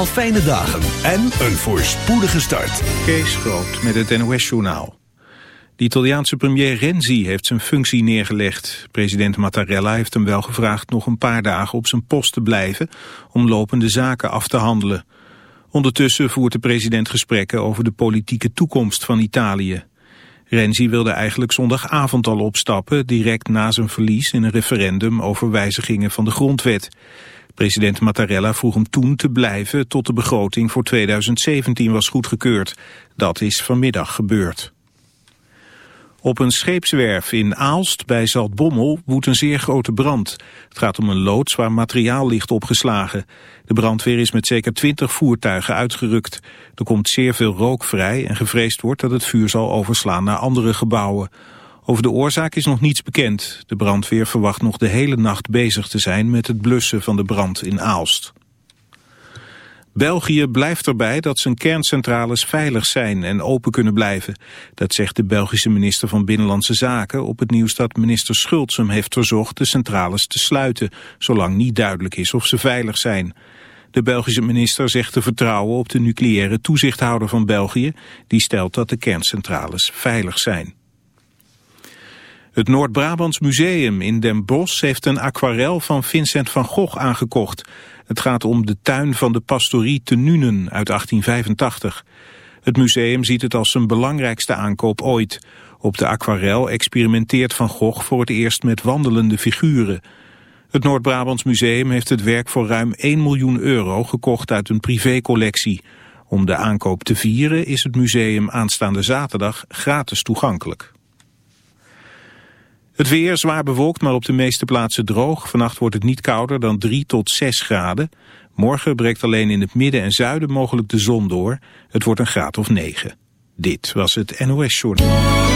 Al fijne dagen en een voorspoedige start. Kees Groot met het NOS-journaal. De Italiaanse premier Renzi heeft zijn functie neergelegd. President Mattarella heeft hem wel gevraagd nog een paar dagen op zijn post te blijven... om lopende zaken af te handelen. Ondertussen voert de president gesprekken over de politieke toekomst van Italië. Renzi wilde eigenlijk zondagavond al opstappen... direct na zijn verlies in een referendum over wijzigingen van de grondwet... President Mattarella vroeg hem toen te blijven tot de begroting voor 2017 was goedgekeurd. Dat is vanmiddag gebeurd. Op een scheepswerf in Aalst bij Zaltbommel woedt een zeer grote brand. Het gaat om een loods waar materiaal ligt opgeslagen. De brandweer is met zeker 20 voertuigen uitgerukt. Er komt zeer veel rook vrij en gevreesd wordt dat het vuur zal overslaan naar andere gebouwen. Over de oorzaak is nog niets bekend. De brandweer verwacht nog de hele nacht bezig te zijn met het blussen van de brand in Aalst. België blijft erbij dat zijn kerncentrales veilig zijn en open kunnen blijven. Dat zegt de Belgische minister van Binnenlandse Zaken op het nieuws dat minister Schultz hem heeft verzocht de centrales te sluiten, zolang niet duidelijk is of ze veilig zijn. De Belgische minister zegt te vertrouwen op de nucleaire toezichthouder van België, die stelt dat de kerncentrales veilig zijn. Het Noord-Brabants Museum in Den Bosch heeft een aquarel van Vincent van Gogh aangekocht. Het gaat om de tuin van de pastorie te Nuenen uit 1885. Het museum ziet het als zijn belangrijkste aankoop ooit. Op de aquarel experimenteert Van Gogh voor het eerst met wandelende figuren. Het Noord-Brabants Museum heeft het werk voor ruim 1 miljoen euro gekocht uit een privécollectie. Om de aankoop te vieren is het museum aanstaande zaterdag gratis toegankelijk. Het weer zwaar bewolkt, maar op de meeste plaatsen droog. Vannacht wordt het niet kouder dan 3 tot 6 graden. Morgen breekt alleen in het midden en zuiden mogelijk de zon door. Het wordt een graad of 9. Dit was het NOS Journal.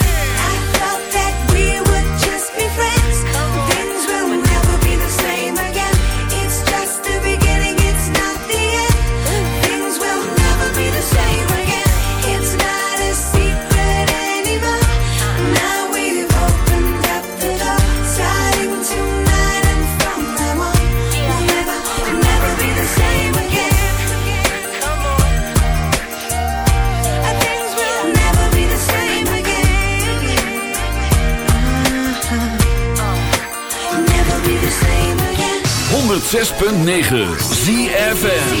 9. 106.9 ZFN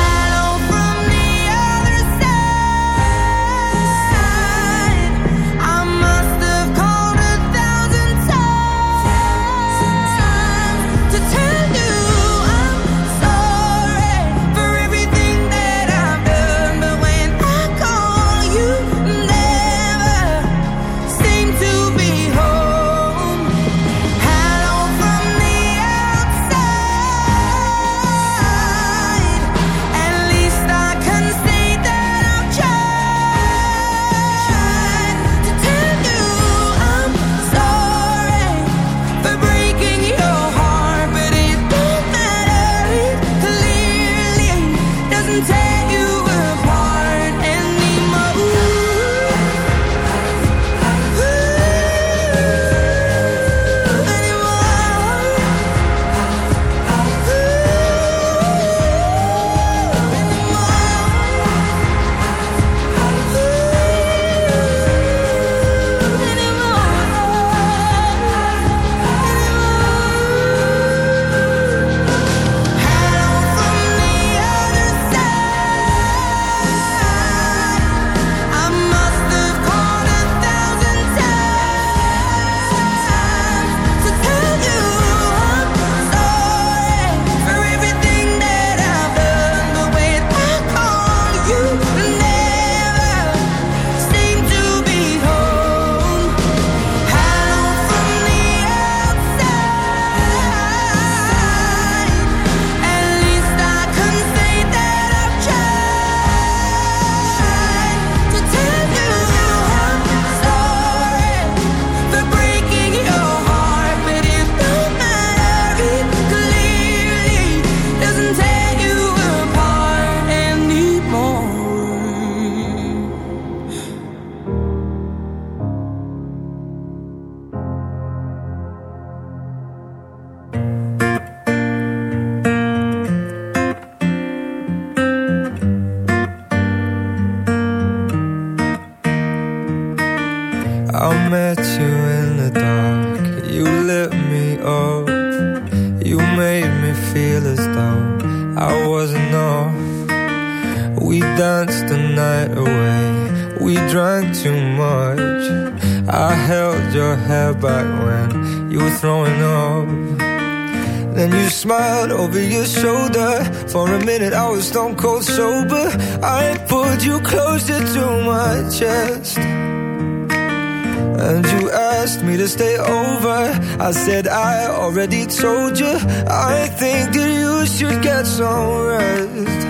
over. I said I already told you. I think that you should get some rest.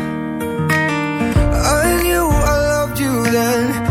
I knew I loved you then.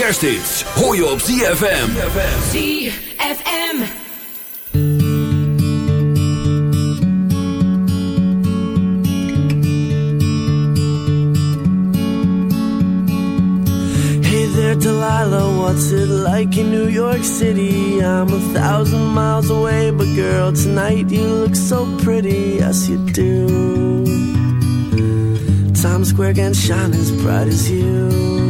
kersthits hoor je op ZFM. ZFM. Hey there, Delilah, what's it like in New York City? I'm a thousand miles away, but girl, tonight you look so pretty, yes you do. Times Square can shine as bright as you,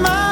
my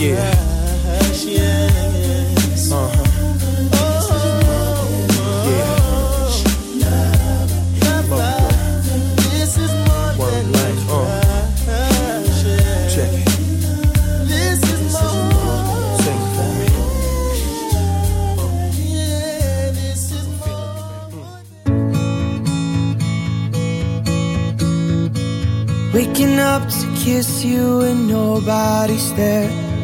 Yeah, this is Waking up to kiss you and nobody's there.